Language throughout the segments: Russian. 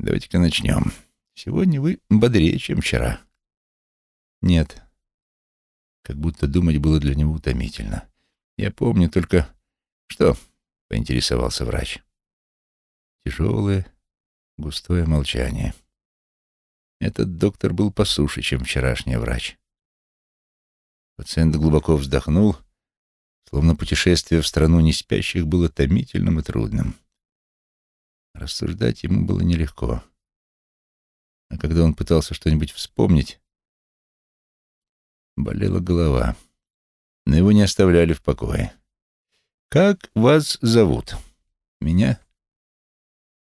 Давайте-ка начнем. Сегодня вы бодрее, чем вчера. Нет. Как будто думать было для него утомительно. Я помню только... Что? Поинтересовался врач. Тяжелое, густое молчание. Этот доктор был посуше, чем вчерашний врач. Пациент глубоко вздохнул, словно путешествие в страну неспящих было томительным и трудным. Рассуждать ему было нелегко. А когда он пытался что-нибудь вспомнить, болела голова. Но его не оставляли в покое. «Как вас зовут?» «Меня?»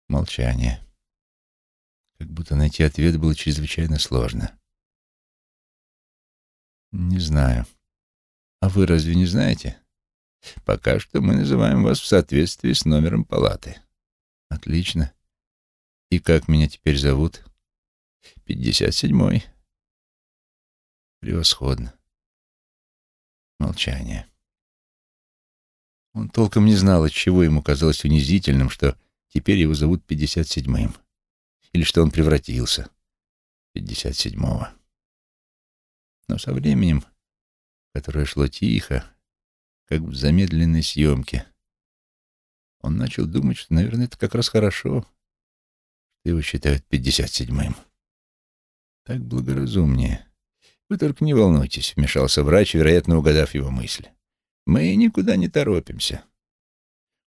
Молчание. Как будто найти ответ было чрезвычайно сложно. «Не знаю. А вы разве не знаете?» «Пока что мы называем вас в соответствии с номером палаты». «Отлично. И как меня теперь зовут?» «Пятьдесят седьмой». «Превосходно». Молчание. Он толком не знал, от чего ему казалось унизительным, что теперь его зовут пятьдесят седьмым или что он превратился 57-го. Но со временем, которое шло тихо, как в замедленной съемке, он начал думать, что, наверное, это как раз хорошо, что его считают 57-м. Так благоразумнее. Вы только не волнуйтесь, вмешался врач, вероятно, угадав его мысль. Мы никуда не торопимся.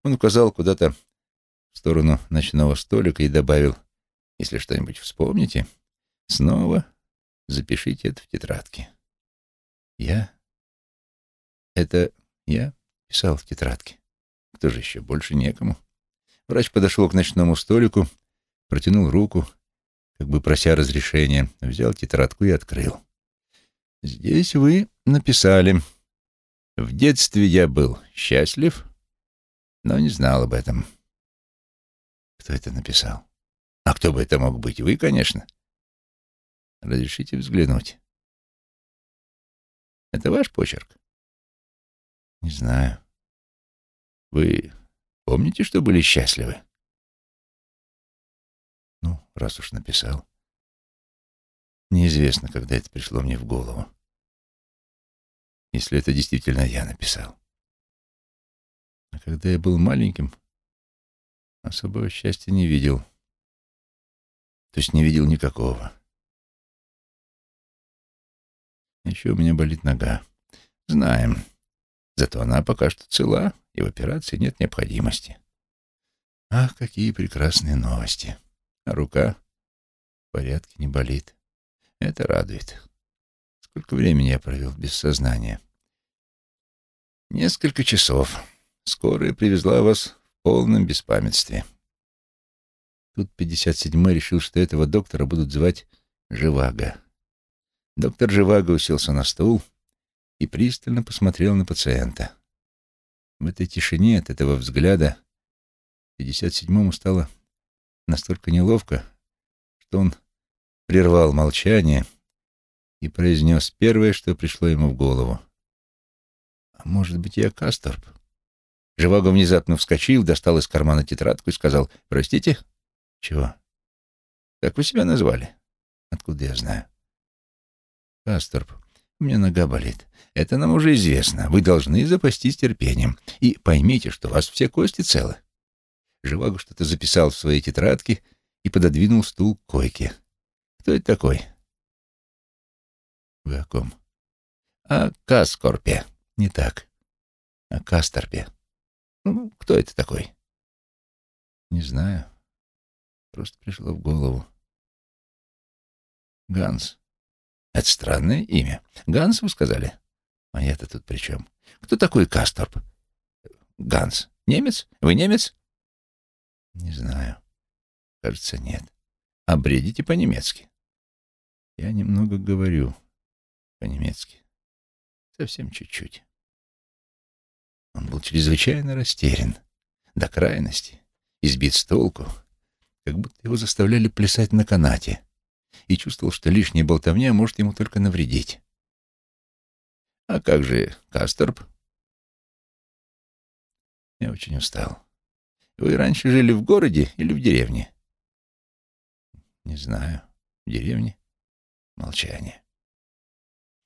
Он указал куда-то в сторону ночного столика и добавил, если что-нибудь вспомните, снова запишите это в тетрадке. Я? Это я писал в тетрадке. Кто же еще? Больше некому. Врач подошел к ночному столику, протянул руку, как бы прося разрешения, взял тетрадку и открыл. Здесь вы написали. В детстве я был счастлив, но не знал об этом. Кто это написал? А кто бы это мог быть? Вы, конечно. Разрешите взглянуть. Это ваш почерк? Не знаю. Вы помните, что были счастливы? Ну, раз уж написал. Неизвестно, когда это пришло мне в голову. Если это действительно я написал. А когда я был маленьким, особого счастья не видел. То есть не видел никакого. Еще у меня болит нога. Знаем. Зато она пока что цела, и в операции нет необходимости. Ах, какие прекрасные новости. А рука в порядке, не болит. Это радует. Сколько времени я провел без сознания? Несколько часов. Скорая привезла вас в полном беспамятстве. Тут 57-й решил, что этого доктора будут звать Живаго. Доктор Живаго уселся на стул и пристально посмотрел на пациента. В этой тишине от этого взгляда 57-му стало настолько неловко, что он прервал молчание и произнес первое, что пришло ему в голову. «А может быть, я Касторп?» Живаго внезапно вскочил, достал из кармана тетрадку и сказал «Простите?» Чего? Как вы себя назвали? Откуда я знаю? Касторп, у меня нога болит. Это нам уже известно. Вы должны запастись терпением. И поймите, что у вас все кости целы. Живаго что-то записал в своей тетрадке и пододвинул стул к койке. Кто это такой? Вы о ком? О Каскорпе. Не так. О Касторпе. Ну, кто это такой? Не знаю. Просто пришло в голову. Ганс. Это странное имя. Ганс, вы сказали? А я-то тут при чем? Кто такой Касторп? Ганс. Немец? Вы немец? Не знаю. Кажется, нет. А бредите по-немецки? Я немного говорю по-немецки. Совсем чуть-чуть. Он был чрезвычайно растерян, до крайности, избит с толку как будто его заставляли плясать на канате, и чувствовал, что лишняя болтовня может ему только навредить. «А как же Касторп?» «Я очень устал. Вы раньше жили в городе или в деревне?» Не знаю. В деревне? Молчание.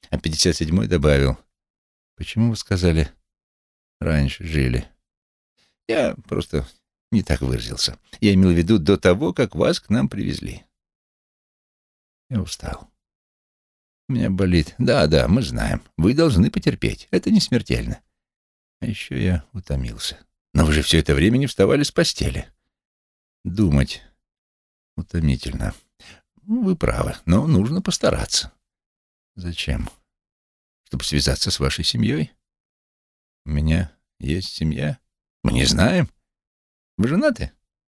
А 57-й добавил. Почему вы сказали, раньше жили? Я просто не так выразился. Я имел в виду до того, как вас к нам привезли. Я устал. У меня болит. Да, да, мы знаем. Вы должны потерпеть. Это не смертельно. А еще я утомился. Но вы же все это время не вставали с постели. Думать утомительно. Ну, вы правы, но нужно постараться. Зачем? Чтобы связаться с вашей семьей? У меня есть семья. Мы не знаем. Вы женаты?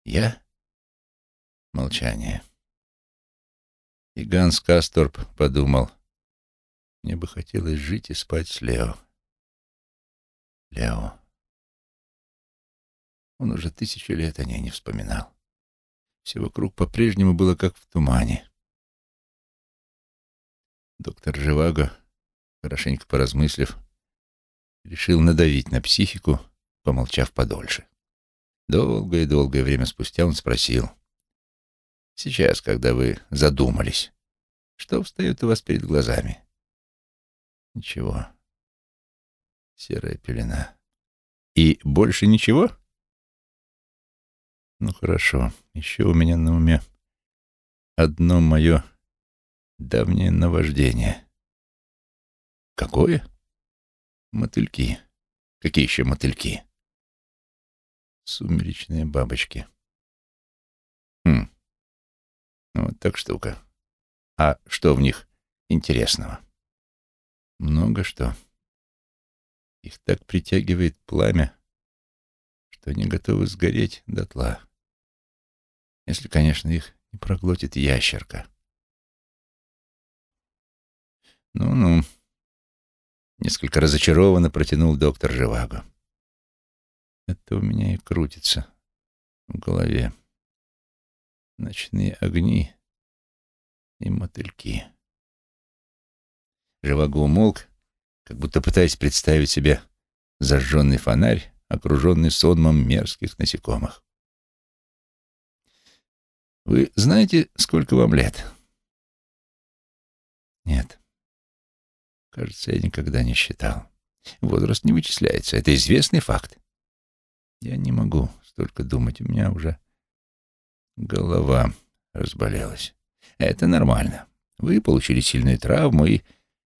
Я? Молчание. И Ганс Касторп подумал, мне бы хотелось жить и спать с Лео. Лео. Он уже тысячу лет о ней не вспоминал. Все вокруг по-прежнему было как в тумане. Доктор Живаго, хорошенько поразмыслив, решил надавить на психику, помолчав подольше. Долгое и долгое время спустя он спросил. «Сейчас, когда вы задумались, что встает у вас перед глазами?» «Ничего. Серая пелена. И больше ничего?» «Ну хорошо. Еще у меня на уме одно мое давнее наваждение». «Какое?» «Мотыльки. Какие еще мотыльки?» Сумеречные бабочки. Хм. Так штука. А что в них интересного? Много что. Их так притягивает пламя, что они готовы сгореть дотла. Если, конечно, их не проглотит ящерка. Ну-ну. Несколько разочарованно протянул доктор Живаго. Это у меня и крутится в голове. Ночные огни и мотыльки. Живаго умолк, как будто пытаясь представить себе зажженный фонарь, окруженный сонмом мерзких насекомых. «Вы знаете, сколько вам лет?» «Нет. Кажется, я никогда не считал. Возраст не вычисляется. Это известный факт. Я не могу столько думать, у меня уже голова разболелась. Это нормально. Вы получили сильную травму, и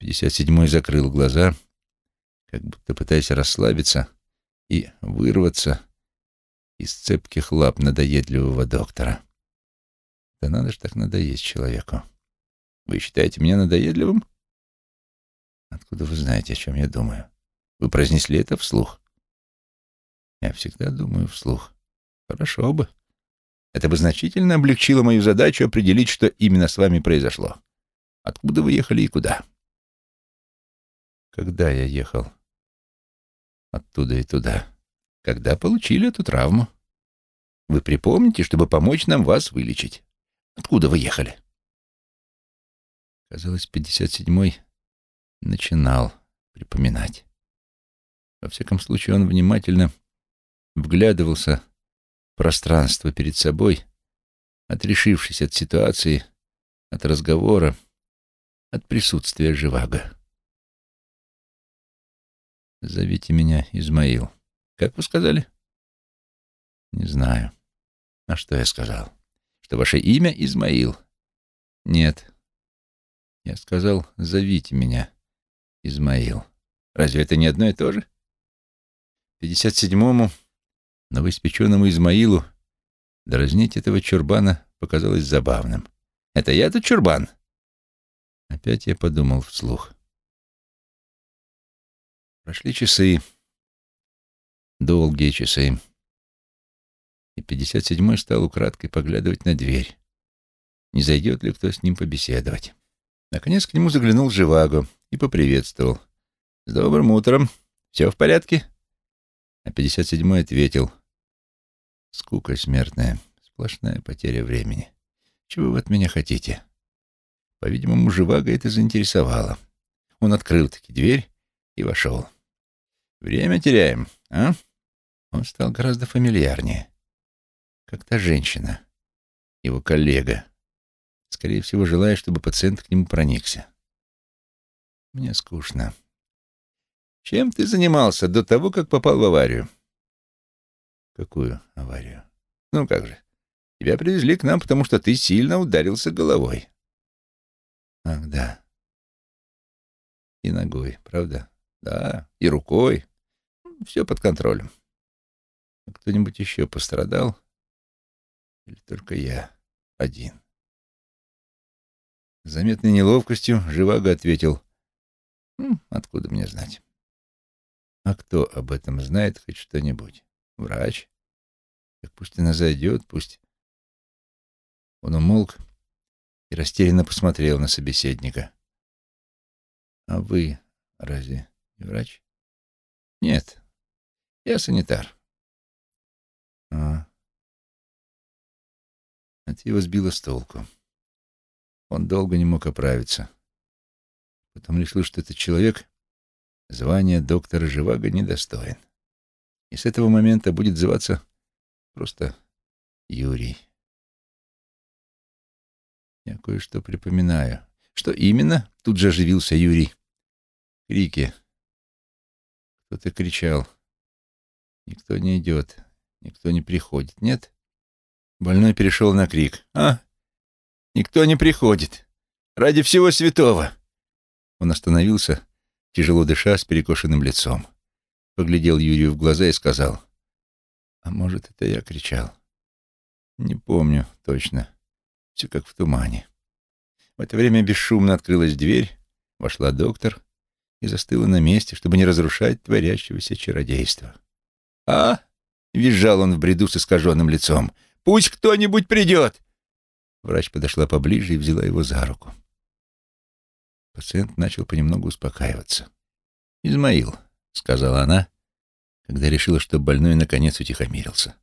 57-й закрыл глаза, как будто пытаясь расслабиться и вырваться из цепких лап надоедливого доктора. Да надо же так надоесть человеку. Вы считаете меня надоедливым? Откуда вы знаете, о чем я думаю? Вы произнесли это вслух? Я всегда думаю вслух. Хорошо бы. Это бы значительно облегчило мою задачу определить, что именно с вами произошло. Откуда вы ехали и куда? Когда я ехал? Оттуда и туда. Когда получили эту травму? Вы припомните, чтобы помочь нам вас вылечить. Откуда вы ехали? Казалось, 57-й начинал припоминать. Во всяком случае, он внимательно вглядывался пространство перед собой, отрешившись от ситуации, от разговора, от присутствия Живаго. «Зовите меня Измаил. Как вы сказали?» «Не знаю. А что я сказал? Что ваше имя Измаил?» «Нет. Я сказал, зовите меня Измаил. Разве это не одно и то же?» «Пятьдесят седьмому Новоиспеченному Измаилу дразнить этого чурбана показалось забавным. «Это я тут чурбан?» Опять я подумал вслух. Прошли часы, долгие часы, и пятьдесят седьмой стал украдкой поглядывать на дверь. Не зайдет ли кто с ним побеседовать? Наконец к нему заглянул Живаго и поприветствовал. «С добрым утром. Все в порядке?» А пятьдесят седьмой ответил. Скука смертная, сплошная потеря времени. Чего вы от меня хотите? По-видимому, Живаго это заинтересовало. Он открыл таки дверь и вошел. Время теряем, а? Он стал гораздо фамильярнее. Как та женщина, его коллега, скорее всего, желая, чтобы пациент к нему проникся. Мне скучно. Чем ты занимался до того, как попал в аварию? Какую аварию? Ну как же? Тебя привезли к нам, потому что ты сильно ударился головой. Ах, да. И ногой, правда? Да, и рукой. Все под контролем. А кто-нибудь еще пострадал? Или только я один? С заметной неловкостью Живаго ответил. «Откуда мне знать?» «А кто об этом знает хоть что-нибудь? Врач? Так пусть она зайдет, пусть...» Он умолк и растерянно посмотрел на собеседника. «А вы разве не врач?» «Нет, я санитар». «А...» Это его сбило с толку. Он долго не мог оправиться. Потом решил, что этот человек звания доктора Живаго недостоин. И с этого момента будет зваться просто Юрий. Я кое-что припоминаю. Что именно? Тут же оживился Юрий. Крики. Кто-то кричал. Никто не идет. Никто не приходит. Нет? Больной перешел на крик. А? Никто не приходит. Ради всего святого. Он остановился, тяжело дыша, с перекошенным лицом. Поглядел Юрию в глаза и сказал. А может, это я кричал? Не помню точно. Все как в тумане. В это время бесшумно открылась дверь, вошла доктор и застыла на месте, чтобы не разрушать творящегося чародейства. «А?» — визжал он в бреду с искаженным лицом. «Пусть кто-нибудь придет!» Врач подошла поближе и взяла его за руку. Пациент начал понемногу успокаиваться. «Измаил», — сказала она, когда решила, что больной наконец утихомирился.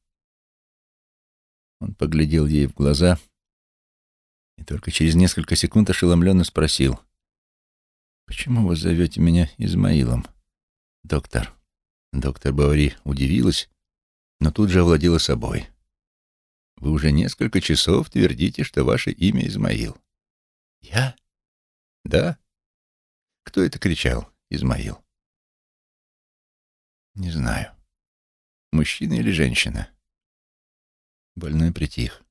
Он поглядел ей в глаза и только через несколько секунд ошеломленно спросил. «Почему вы зовете меня Измаилом, доктор?» Доктор Бавари удивилась, но тут же овладела собой. Вы уже несколько часов твердите, что ваше имя Измаил. Я? Да. Кто это кричал, Измаил? Не знаю. Мужчина или женщина? Больной притих.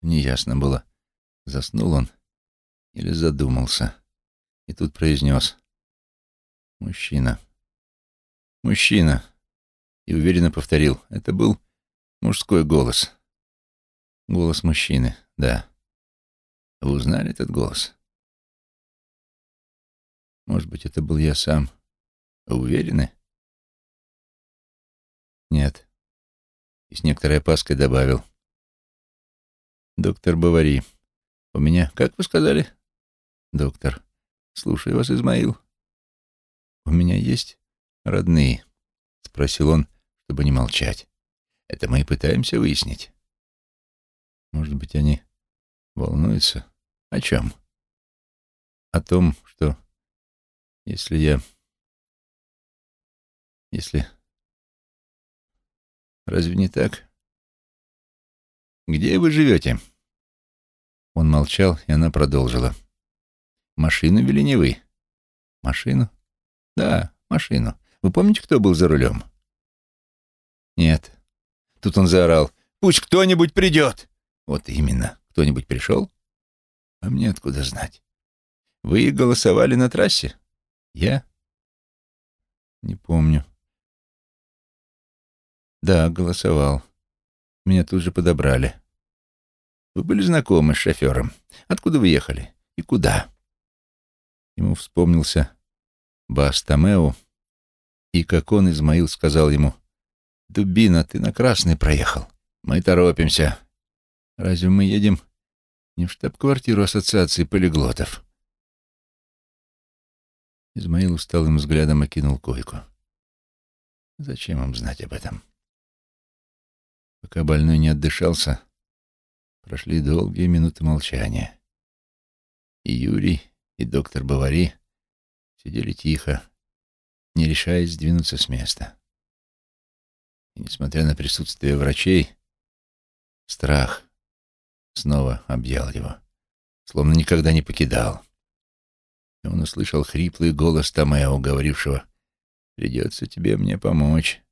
Неясно было, заснул он или задумался. И тут произнес. Мужчина. Мужчина. И уверенно повторил. Это был мужской голос. Голос мужчины, да. Вы узнали этот голос? Может быть, это был я сам. Вы уверены? Нет. И с некоторой опаской добавил. Доктор Бавари, у меня, как вы сказали? Доктор, слушаю вас, Измаил. У меня есть родные? Спросил он, чтобы не молчать. Это мы и пытаемся выяснить. Может быть, они волнуются? О чем? О том, что если я... Если... Разве не так? Где вы живете? Он молчал, и она продолжила. Машину вели не вы? Машину? Да, машину. Вы помните, кто был за рулем? Нет. Тут он заорал. Пусть кто-нибудь придет. Вот именно. Кто-нибудь пришел? А мне откуда знать? Вы голосовали на трассе? Я? Не помню. Да, голосовал. Меня тут же подобрали. Вы были знакомы с шофером. Откуда вы ехали? И куда? Ему вспомнился Бас Томео, и как он, Измаил, сказал ему, «Дубина, ты на красный проехал. Мы торопимся. Разве мы едем не в штаб-квартиру Ассоциации полиглотов? Измаил усталым взглядом окинул койку. Зачем им знать об этом? Пока больной не отдышался, прошли долгие минуты молчания. И Юрий, и доктор Бавари сидели тихо, не решаясь сдвинуться с места. И, несмотря на присутствие врачей, страх снова объял его. словно никогда не покидал. И он услышал хриплый голос Томео, говорившего, «Придется тебе мне помочь».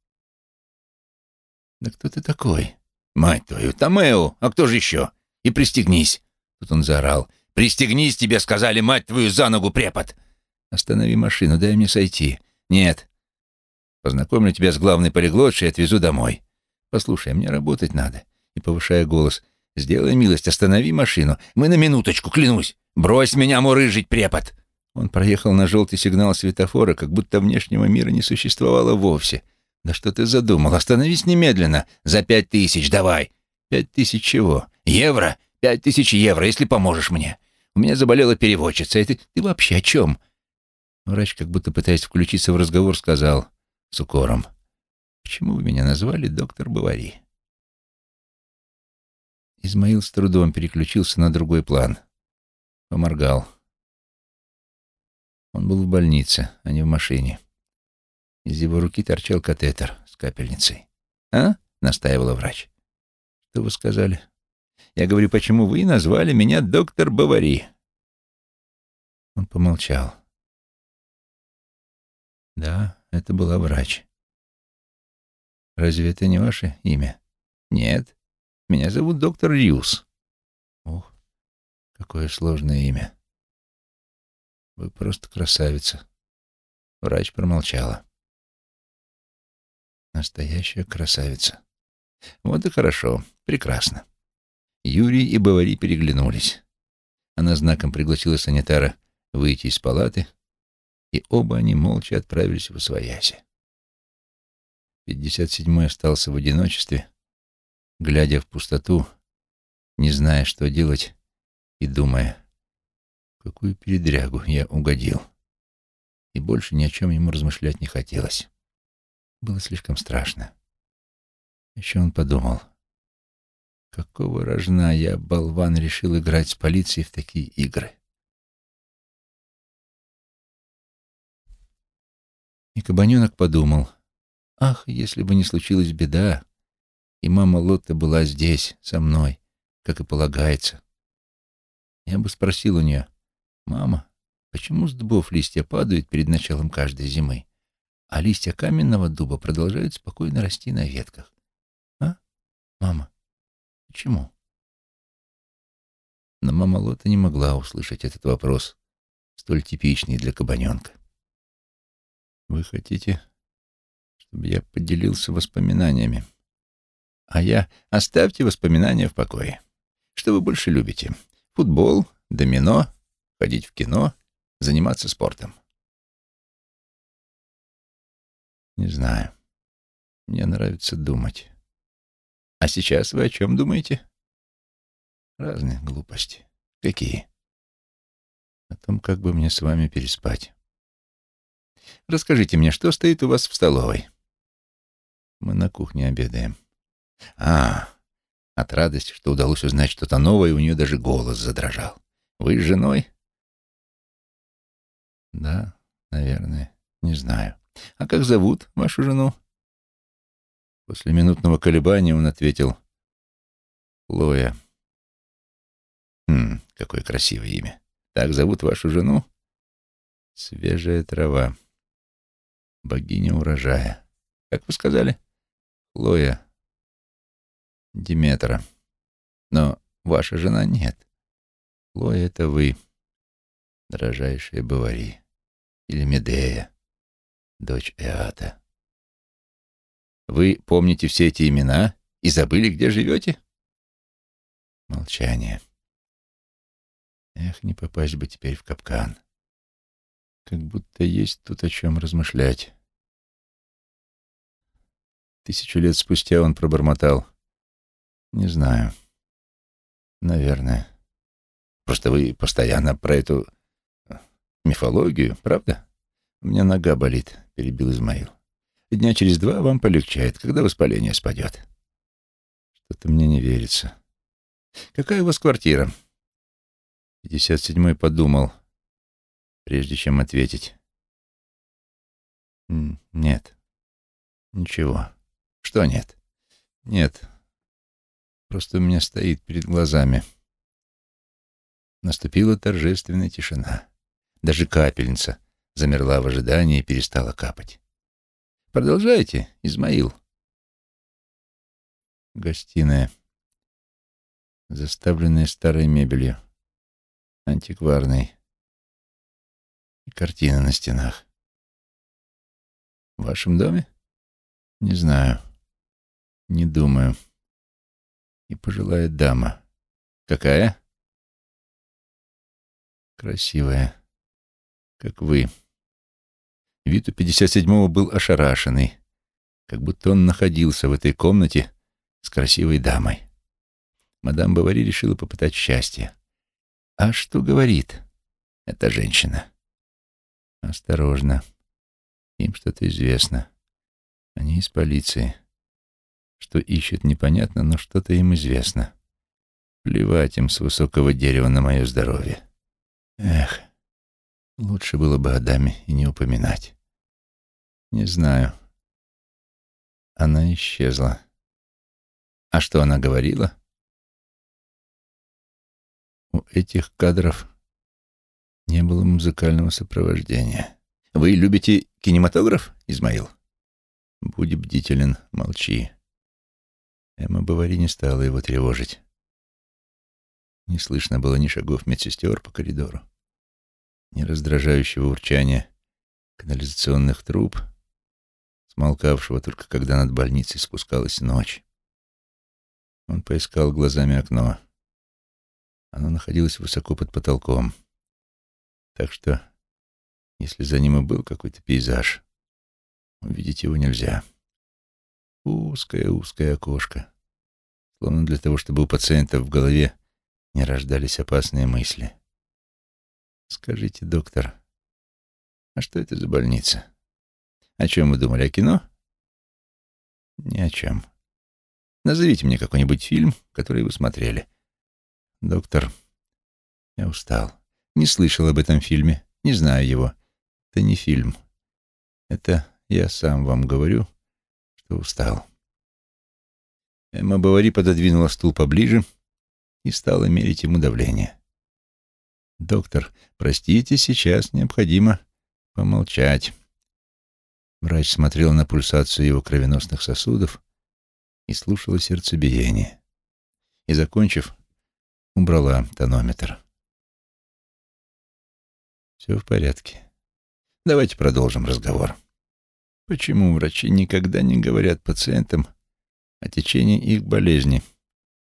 «Да кто ты такой?» «Мать твою, Томео! А кто же еще? И пристегнись!» Тут он заорал. «Пристегнись, тебе сказали, мать твою, за ногу препод!» «Останови машину, дай мне сойти». «Нет». «Познакомлю тебя с главной полиглотшей и отвезу домой». «Послушай, мне работать надо». И, повышая голос, «Сделай милость, останови машину. Мы на минуточку, клянусь. Брось меня, мурыжить, препод!» Он проехал на желтый сигнал светофора, как будто внешнего мира не существовало вовсе. «Да что ты задумал? Остановись немедленно. За пять тысяч давай». «Пять тысяч чего? Евро? Пять тысяч евро, если поможешь мне. У меня заболела переводчица. И ты, ты вообще о чем?» Врач, как будто пытаясь включиться в разговор, сказал с укором. «Почему вы меня назвали доктор Бавари?» Измаил с трудом переключился на другой план. Поморгал. Он был в больнице, а не в машине. Из его руки торчал катетер с капельницей. «А?» — настаивала врач. «Что вы сказали?» «Я говорю, почему вы назвали меня доктор Бавари?» Он помолчал. «Да, это была врач. Разве это не ваше имя?» «Нет. Меня зовут доктор Рьюс». «Ух, какое сложное имя. Вы просто красавица». Врач промолчала. Настоящая красавица. Вот и хорошо, прекрасно. Юрий и Бавари переглянулись. Она знаком пригласила санитара выйти из палаты, и оба они молча отправились в Освояси. Пятьдесят седьмой остался в одиночестве, глядя в пустоту, не зная, что делать, и думая, какую передрягу я угодил. И больше ни о чем ему размышлять не хотелось. Было слишком страшно. Еще он подумал, какого рожна я, болван, решил играть с полицией в такие игры. И кабаненок подумал, ах, если бы не случилась беда, и мама Лотта была здесь, со мной, как и полагается. Я бы спросил у нее, мама, почему с дубов листья падают перед началом каждой зимы? А листья каменного дуба продолжают спокойно расти на ветках. А, мама, почему? Но мама Лота не могла услышать этот вопрос, столь типичный для кабаненка. «Вы хотите, чтобы я поделился воспоминаниями?» «А я оставьте воспоминания в покое. Что вы больше любите? Футбол, домино, ходить в кино, заниматься спортом?» Не знаю. Мне нравится думать. А сейчас вы о чем думаете? Разные глупости. Какие? О том, как бы мне с вами переспать. Расскажите мне, что стоит у вас в столовой? Мы на кухне обедаем. А, от радости, что удалось узнать что-то новое, у нее даже голос задрожал. Вы с женой? Да, наверное. Не знаю. А как зовут вашу жену? После минутного колебания он ответил Лоя. Хм, какое красивое имя. Так зовут вашу жену? Свежая трава. Богиня урожая. Как вы сказали? Лоя. Диметра. Но ваша жена нет. Лоя — это вы, дорожайшая Бавари. Или Медея дочь Эата. Вы помните все эти имена и забыли, где живете? Молчание. Эх, не попасть бы теперь в капкан. Как будто есть тут о чем размышлять. Тысячу лет спустя он пробормотал. Не знаю. Наверное. Просто вы постоянно про эту мифологию, правда? У меня нога болит. — перебил Измаил. «Дня через два вам полегчает, когда воспаление спадет». «Что-то мне не верится». «Какая у вас квартира?» Пятьдесят седьмой подумал, прежде чем ответить. «Нет. Ничего. Что нет?» «Нет. Просто у меня стоит перед глазами. Наступила торжественная тишина. Даже капельница замерла в ожидании и перестала капать. «Продолжайте, Измаил». Гостиная, заставленная старой мебелью, антикварной, и картины на стенах. В вашем доме? Не знаю. Не думаю. И пожилая дама. Какая? Красивая. Как вы. Вид у 57-го был ошарашенный, как будто он находился в этой комнате с красивой дамой. Мадам Бавари решила попытать счастье. А что говорит эта женщина? Осторожно. Им что-то известно. Они из полиции. Что ищут, непонятно, но что-то им известно. Плевать им с высокого дерева на мое здоровье. Эх, лучше было бы о даме и не упоминать. Не знаю. Она исчезла. А что она говорила? У этих кадров не было музыкального сопровождения. Вы любите кинематограф, Измаил? Будь бдителен, молчи. Эмма Бавари не стала его тревожить. Не слышно было ни шагов медсестер по коридору, ни раздражающего урчания канализационных труб, смолкавшего только когда над больницей спускалась ночь. Он поискал глазами окно. Оно находилось высоко под потолком. Так что, если за ним и был какой-то пейзаж, увидеть его нельзя. Узкое-узкое окошко, словно для того, чтобы у пациента в голове не рождались опасные мысли. Скажите, доктор, а что это за больница? О чем вы думали, о кино? Ни о чем. Назовите мне какой-нибудь фильм, который вы смотрели. Доктор, я устал. Не слышал об этом фильме, не знаю его. Это не фильм. Это я сам вам говорю, что устал. Эмма Бавари пододвинула стул поближе и стала мерить ему давление. «Доктор, простите, сейчас необходимо помолчать». Врач смотрел на пульсацию его кровеносных сосудов и слушала сердцебиение. И, закончив, убрала тонометр. Все в порядке. Давайте продолжим разговор. Почему врачи никогда не говорят пациентам о течении их болезни?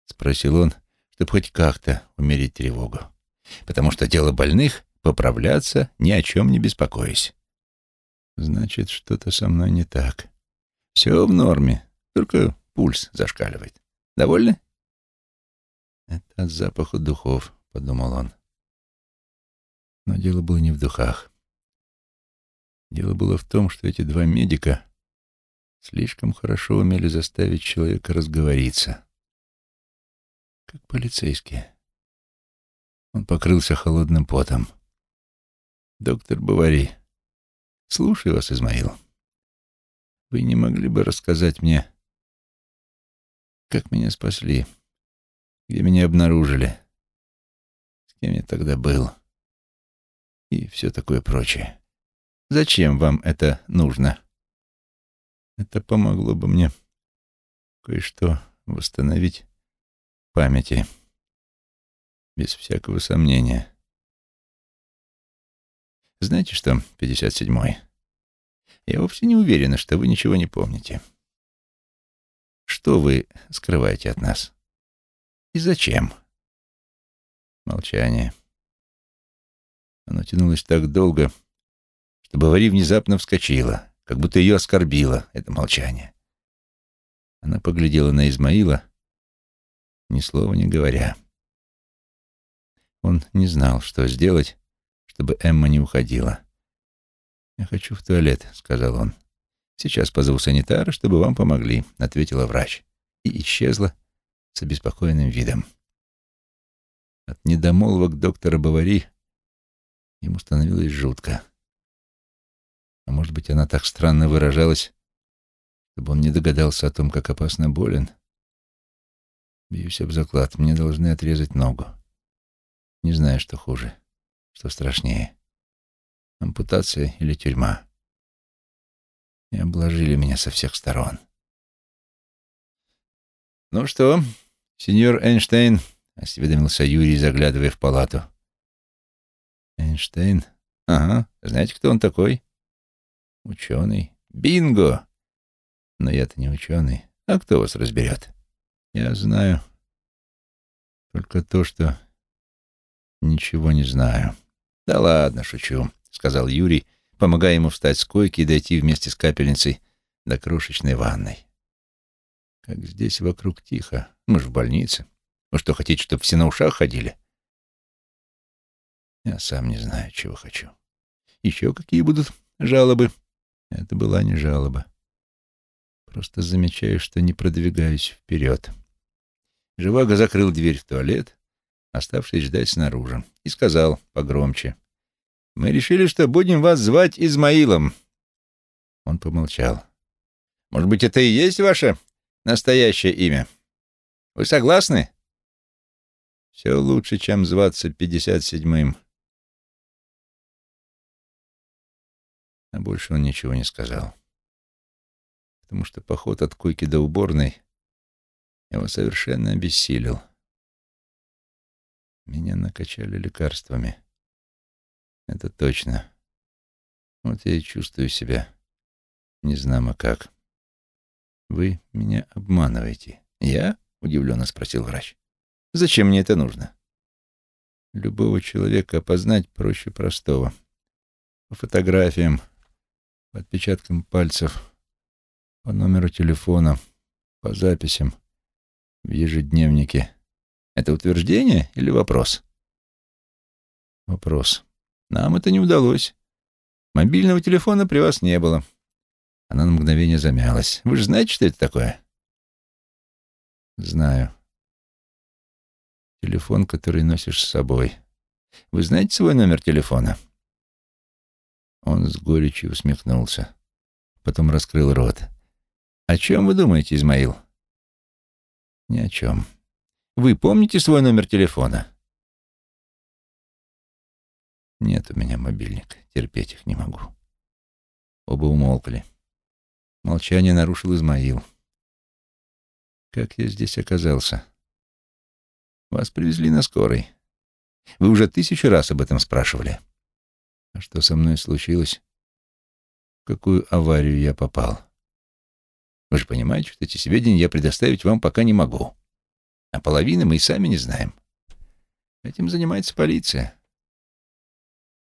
Спросил он, чтобы хоть как-то умерить тревогу. Потому что дело больных — поправляться, ни о чем не беспокоясь. Значит, что-то со мной не так. Все в норме, только пульс зашкаливает. Довольны? Это от запаха духов, — подумал он. Но дело было не в духах. Дело было в том, что эти два медика слишком хорошо умели заставить человека разговориться. Как полицейские. Он покрылся холодным потом. «Доктор Бавари, слушаю вас, Измаил. Вы не могли бы рассказать мне, как меня спасли, где меня обнаружили, с кем я тогда был?» и все такое прочее. Зачем вам это нужно? Это помогло бы мне кое-что восстановить в памяти, без всякого сомнения. Знаете что, 57-й? Я вовсе не уверена, что вы ничего не помните. Что вы скрываете от нас? И зачем? Молчание. Оно тянулось так долго, что Бавари внезапно вскочила, как будто ее оскорбило это молчание. Она поглядела на Измаила, ни слова не говоря. Он не знал, что сделать, чтобы Эмма не уходила. «Я хочу в туалет», — сказал он. «Сейчас позову санитара, чтобы вам помогли», — ответила врач. И исчезла с обеспокоенным видом. От недомолвок доктора Бавари Ему становилось жутко. А может быть, она так странно выражалась, чтобы он не догадался о том, как опасно болен. Бьюсь об заклад, мне должны отрезать ногу. Не знаю, что хуже, что страшнее. Ампутация или тюрьма. И обложили меня со всех сторон. «Ну что, сеньор Эйнштейн?» — осведомился Юрий, заглядывая в палату. «Эйнштейн? Ага. Знаете, кто он такой?» «Ученый. Бинго!» «Но я-то не ученый. А кто вас разберет?» «Я знаю только то, что ничего не знаю». «Да ладно, шучу», — сказал Юрий, помогая ему встать с койки и дойти вместе с капельницей до крошечной ванной. Как здесь вокруг тихо. Мы же в больнице. Вы что, хотите, чтобы все на ушах ходили? Я сам не знаю, чего хочу. Еще какие будут жалобы? Это была не жалоба. Просто замечаю, что не продвигаюсь вперед. Живаго закрыл дверь в туалет, оставшись ждать снаружи, и сказал погромче. «Мы решили, что будем вас звать Измаилом». Он помолчал. «Может быть, это и есть ваше настоящее имя? Вы согласны?» «Все лучше, чем зваться пятьдесят седьмым». А больше он ничего не сказал. Потому что поход от койки до уборной его совершенно обессилил. Меня накачали лекарствами. Это точно. Вот я и чувствую себя незнамо как. Вы меня обманываете. Я? Удивленно спросил врач. Зачем мне это нужно? Любого человека опознать проще простого. По фотографиям, по отпечаткам пальцев, по номеру телефона, по записям в ежедневнике. Это утверждение или вопрос? Вопрос. Нам это не удалось. Мобильного телефона при вас не было. Она на мгновение замялась. Вы же знаете, что это такое? Знаю. Телефон, который носишь с собой. Вы знаете свой номер телефона? Он с горечью усмехнулся. Потом раскрыл рот. «О чем вы думаете, Измаил?» «Ни о чем. Вы помните свой номер телефона?» «Нет у меня мобильника. Терпеть их не могу». Оба умолкли. Молчание нарушил Измаил. «Как я здесь оказался?» «Вас привезли на скорой. Вы уже тысячу раз об этом спрашивали». А что со мной случилось? В какую аварию я попал? Вы же понимаете, что эти сведения я предоставить вам пока не могу. А половины мы и сами не знаем. Этим занимается полиция.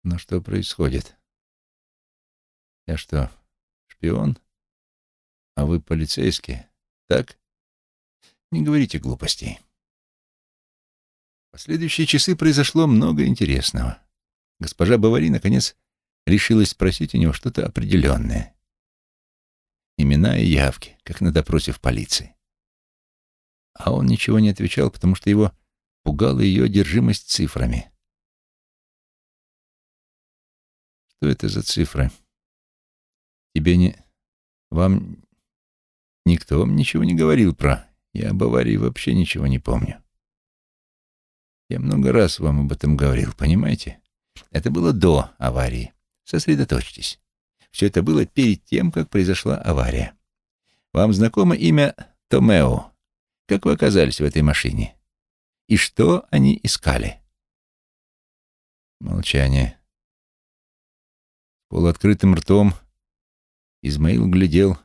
Но что происходит? Я что, шпион? А вы полицейские, так? Не говорите глупостей. В последующие часы произошло много интересного госпожа Бавари, наконец, решилась спросить у него что-то определенное. Имена и явки, как на допросе в полиции. А он ничего не отвечал, потому что его пугала ее одержимость цифрами. Что это за цифры? Тебе не... Вам никто вам ничего не говорил про... Я об аварии вообще ничего не помню. Я много раз вам об этом говорил, понимаете? Это было до аварии. Сосредоточьтесь. Все это было перед тем, как произошла авария. Вам знакомо имя Томео? Как вы оказались в этой машине? И что они искали? Молчание. Полуоткрытым ртом Измаил глядел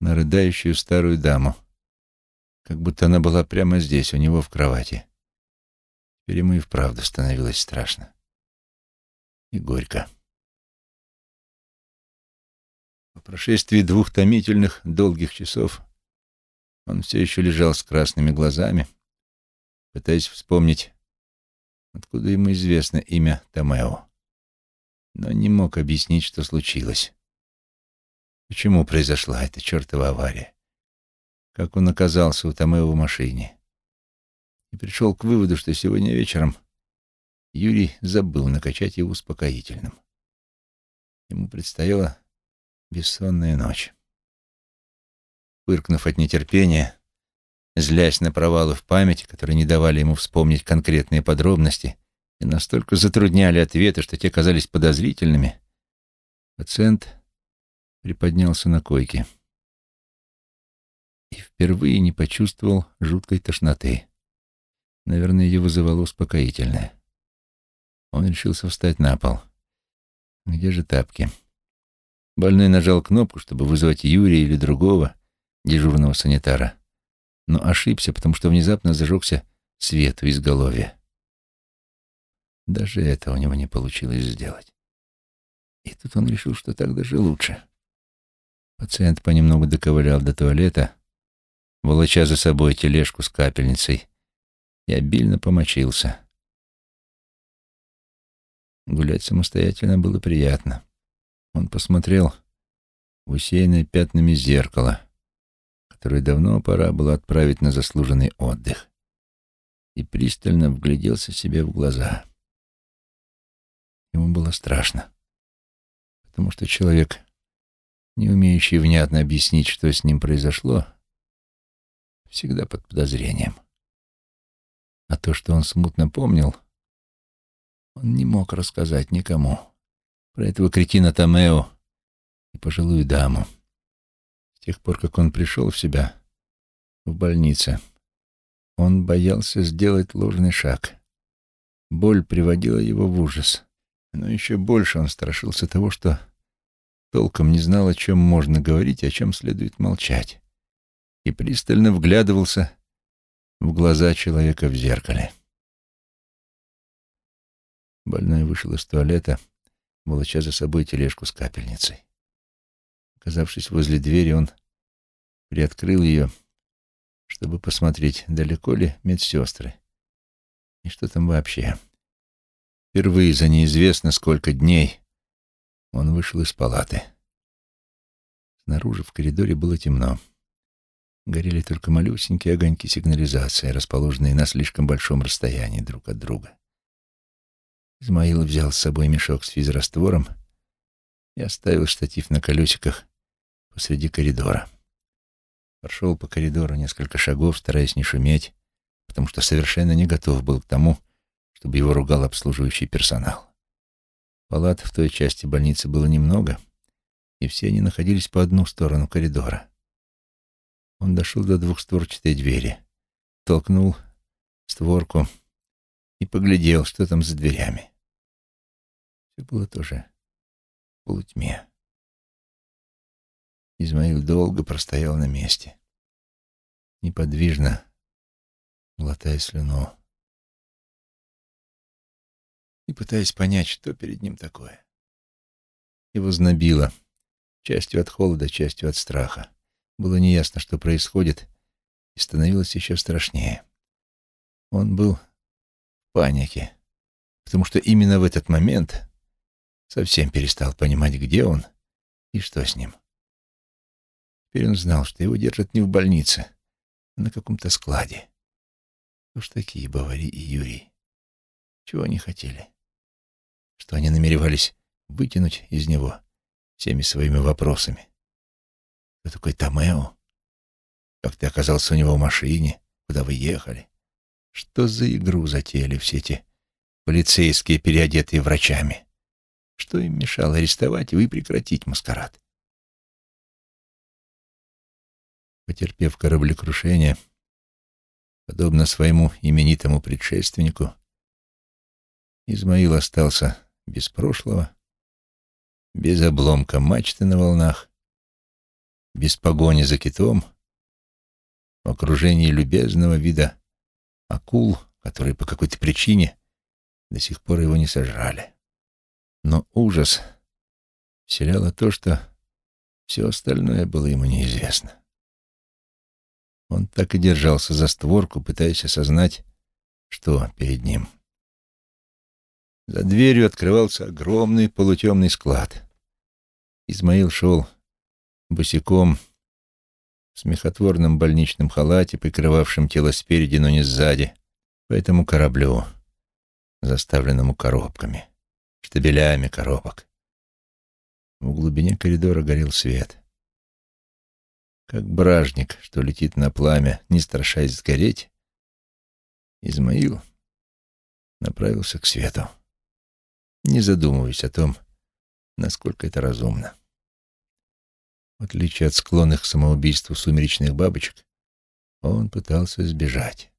на рыдающую старую даму, как будто она была прямо здесь, у него в кровати. Теперь ему и вправду становилось страшно и горько. По прошествии двух томительных, долгих часов он все еще лежал с красными глазами, пытаясь вспомнить, откуда ему известно имя Томео, но не мог объяснить, что случилось. Почему произошла эта чертова авария? Как он оказался у Томео в машине? И пришел к выводу, что сегодня вечером Юрий забыл накачать его успокоительным. Ему предстояла бессонная ночь. Пыркнув от нетерпения, злясь на провалы в памяти, которые не давали ему вспомнить конкретные подробности, и настолько затрудняли ответы, что те казались подозрительными, пациент приподнялся на койке и впервые не почувствовал жуткой тошноты. Наверное, ее вызывало успокоительное. Он решился встать на пол. Где же тапки? Больной нажал кнопку, чтобы вызвать Юрия или другого, дежурного санитара, но ошибся, потому что внезапно зажегся свет у изголовья. Даже это у него не получилось сделать. И тут он решил, что так даже лучше. Пациент понемногу доковылял до туалета, волоча за собой тележку с капельницей, и обильно помочился. Гулять самостоятельно было приятно. Он посмотрел в усеянное пятнами зеркало, которое давно пора было отправить на заслуженный отдых, и пристально вгляделся себе в глаза. Ему было страшно, потому что человек, не умеющий внятно объяснить, что с ним произошло, всегда под подозрением. А то, что он смутно помнил, он не мог рассказать никому про этого кретина Томео и пожилую даму. Тех пор, как он пришел в себя в больнице, он боялся сделать ложный шаг. Боль приводила его в ужас. Но еще больше он страшился того, что толком не знал, о чем можно говорить, о чем следует молчать, и пристально вглядывался в глаза человека в зеркале. Больной вышел из туалета, волоча за собой тележку с капельницей. Оказавшись возле двери, он приоткрыл ее, чтобы посмотреть, далеко ли медсестры и что там вообще. Впервые за неизвестно сколько дней он вышел из палаты. Снаружи в коридоре было темно. Горели только малюсенькие огоньки сигнализации, расположенные на слишком большом расстоянии друг от друга. Измаил взял с собой мешок с физраствором и оставил штатив на колесиках посреди коридора. Прошел по коридору несколько шагов, стараясь не шуметь, потому что совершенно не готов был к тому, чтобы его ругал обслуживающий персонал. Палат в той части больницы было немного, и все они находились по одну сторону коридора. Он дошел до двухстворчатой двери, толкнул створку и поглядел, что там за дверями. Все было тоже в полутьме. Измаил долго простоял на месте, неподвижно, глотая слюну и пытаясь понять, что перед ним такое. Его знобило, частью от холода, частью от страха. Было неясно, что происходит, и становилось еще страшнее. Он был панике, потому что именно в этот момент совсем перестал понимать, где он и что с ним. Теперь он знал, что его держат не в больнице, а на каком-то складе. Уж такие Бавари и Юрий. Чего они хотели? Что они намеревались вытянуть из него всеми своими вопросами? Кто такой Томео? Как ты оказался у него в машине? Куда вы ехали? Что за игру затеяли все эти полицейские, переодетые врачами? Что им мешало арестовать и прекратить маскарад? Потерпев кораблекрушение, подобно своему именитому предшественнику, Измаил остался без прошлого, без обломка мачты на волнах, без погони за китом, в окружении любезного вида акул, которые по какой-то причине до сих пор его не сожрали. Но ужас вселяло то, что все остальное было ему неизвестно. Он так и держался за створку, пытаясь осознать, что перед ним. За дверью открывался огромный полутемный склад. Измаил шел босиком в смехотворном больничном халате, прикрывавшем тело спереди, но не сзади, по этому кораблю, заставленному коробками, штабелями коробок. В глубине коридора горел свет. Как бражник, что летит на пламя, не страшась сгореть, Измаил направился к свету, не задумываясь о том, насколько это разумно. В отличие от склонных к самоубийству сумеречных бабочек, он пытался сбежать.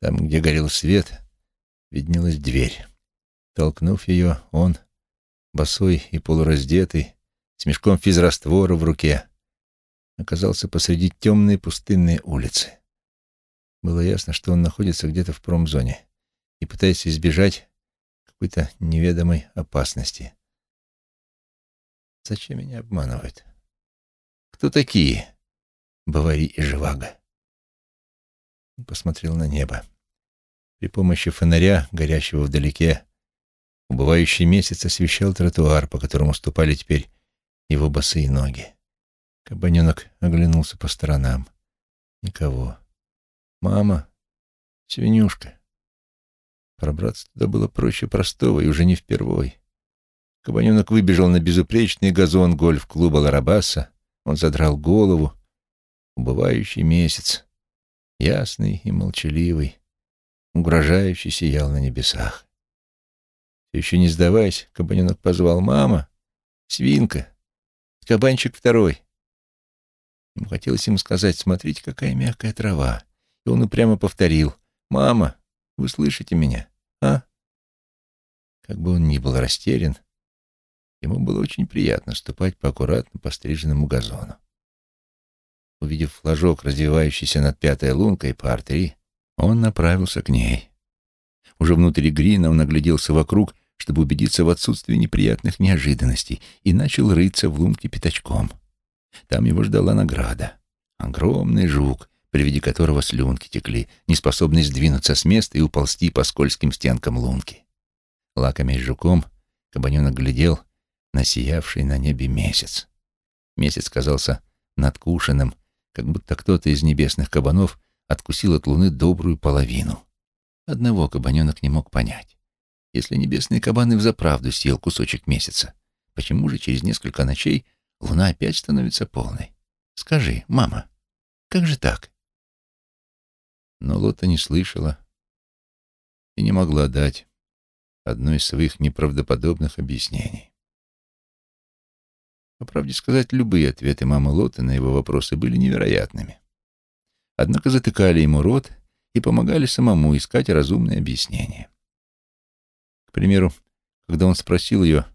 Там, где горел свет, виднелась дверь. Толкнув ее, он, босой и полураздетый, с мешком физраствора в руке, оказался посреди темной пустынной улицы. Было ясно, что он находится где-то в промзоне и пытается избежать какой-то неведомой опасности. Зачем меня обманывают? Кто такие Бавари и Живаго? Он посмотрел на небо. При помощи фонаря, горящего вдалеке, убывающий месяц освещал тротуар, по которому ступали теперь его босые ноги. Кабаненок оглянулся по сторонам. Никого. Мама, свинюшка. Пробраться туда было проще простого и уже не впервой. Кабаненок выбежал на безупречный газон гольф-клуба Ларабаса. Он задрал голову. Убывающий месяц, ясный и молчаливый, угрожающий сиял на небесах. Еще не сдаваясь, Кабаненок позвал «Мама! Свинка! Кабанчик второй!» Ему хотелось им сказать «Смотрите, какая мягкая трава!» И он упрямо повторил «Мама, вы слышите меня, а?» Как бы он ни был растерян, ему было очень приятно ступать по аккуратно постриженному газону. Увидев флажок, развивающийся над пятой лункой по артерии, он направился к ней. Уже внутри Грина он огляделся вокруг, чтобы убедиться в отсутствии неприятных неожиданностей, и начал рыться в лунке пятачком. Там его ждала награда. Огромный жук, при виде которого слюнки текли, неспособный сдвинуться с места и уползти по скользким стенкам лунки. Лакомясь жуком, кабаненок глядел на сиявший на небе месяц. Месяц казался надкушенным, как будто кто-то из небесных кабанов откусил от луны добрую половину. Одного кабаненок не мог понять. Если небесный кабан и взаправду съел кусочек месяца, почему же через несколько ночей луна опять становится полной? Скажи, мама, как же так? Но Лота не слышала и не могла дать одно из своих неправдоподобных объяснений. По правде сказать, любые ответы мамы Лоты на его вопросы были невероятными. Однако затыкали ему рот и помогали самому искать разумные объяснения. К примеру, когда он спросил ее,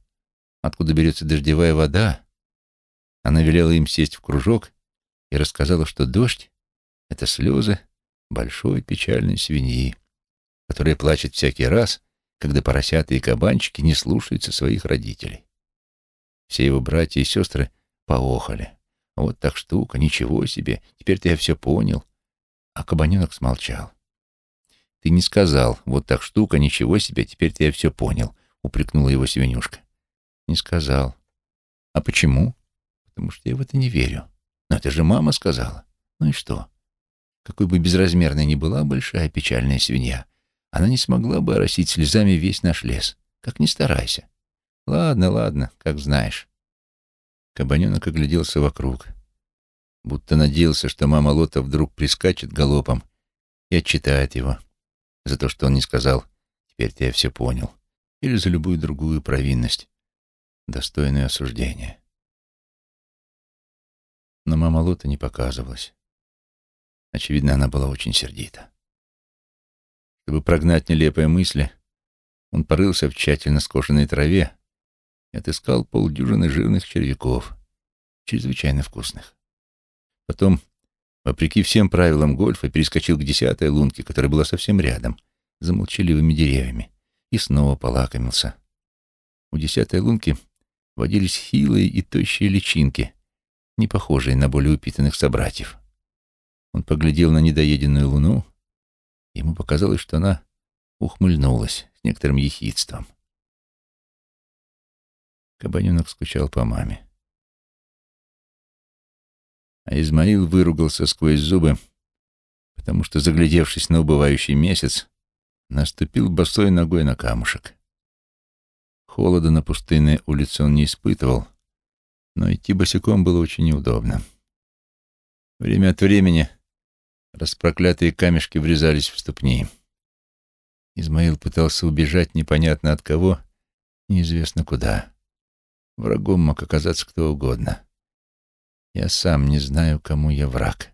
откуда берется дождевая вода, она велела им сесть в кружок и рассказала, что дождь — это слезы большой печальной свиньи, которая плачет всякий раз, когда поросята и кабанчики не слушаются своих родителей. Все его братья и сестры поохали. Вот так штука, ничего себе, теперь-то я все понял. А кабаненок смолчал. «Ты не сказал, вот так штука, ничего себе, теперь-то я все понял», — упрекнула его свинюшка. «Не сказал. А почему?» «Потому что я в это не верю. Но это же мама сказала. Ну и что? Какой бы безразмерной ни была большая печальная свинья, она не смогла бы оросить слезами весь наш лес. Как ни старайся. Ладно, ладно, как знаешь. Кабаненок огляделся вокруг, будто надеялся, что мама Лота вдруг прискачет галопом и отчитает его за то, что он не сказал «теперь-то я все понял», или за любую другую провинность, достойную осуждения. Но мама Лота не показывалась. Очевидно, она была очень сердита. Чтобы прогнать нелепые мысли, он порылся в тщательно скошенной траве и отыскал полдюжины жирных червяков, чрезвычайно вкусных. Потом, вопреки всем правилам гольфа, перескочил к десятой лунке, которая была совсем рядом, за молчаливыми деревьями, и снова полакомился. У десятой лунки водились хилые и тощие личинки, не похожие на более упитанных собратьев. Он поглядел на недоеденную луну, ему показалось, что она ухмыльнулась с некоторым ехидством. Кабаненок скучал по маме. А Измаил выругался сквозь зубы, потому что, заглядевшись на убывающий месяц, наступил босой ногой на камушек. Холода на пустынной улице он не испытывал, но идти босиком было очень неудобно. Время от времени распроклятые камешки врезались в ступни. Измаил пытался убежать непонятно от кого, неизвестно куда. Врагом мог оказаться кто угодно. Я сам не знаю, кому я враг.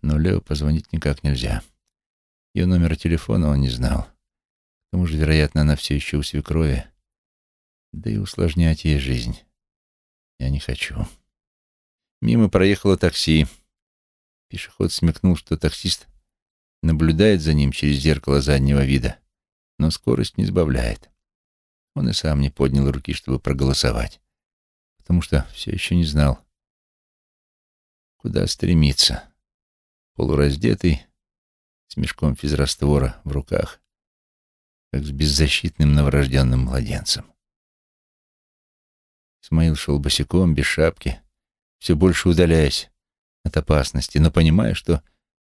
Но Лео позвонить никак нельзя. Ее номера телефона он не знал. К тому же, вероятно, она все еще у свекрови. Да и усложнять ей жизнь я не хочу. Мимо проехало такси. Пешеход смекнул, что таксист наблюдает за ним через зеркало заднего вида, но скорость не сбавляет. Он и сам не поднял руки, чтобы проголосовать, потому что все еще не знал, куда стремиться. Полураздетый, с мешком физраствора в руках, как с беззащитным новорожденным младенцем. Исмаил шел босиком, без шапки, все больше удаляясь от опасности, но понимая, что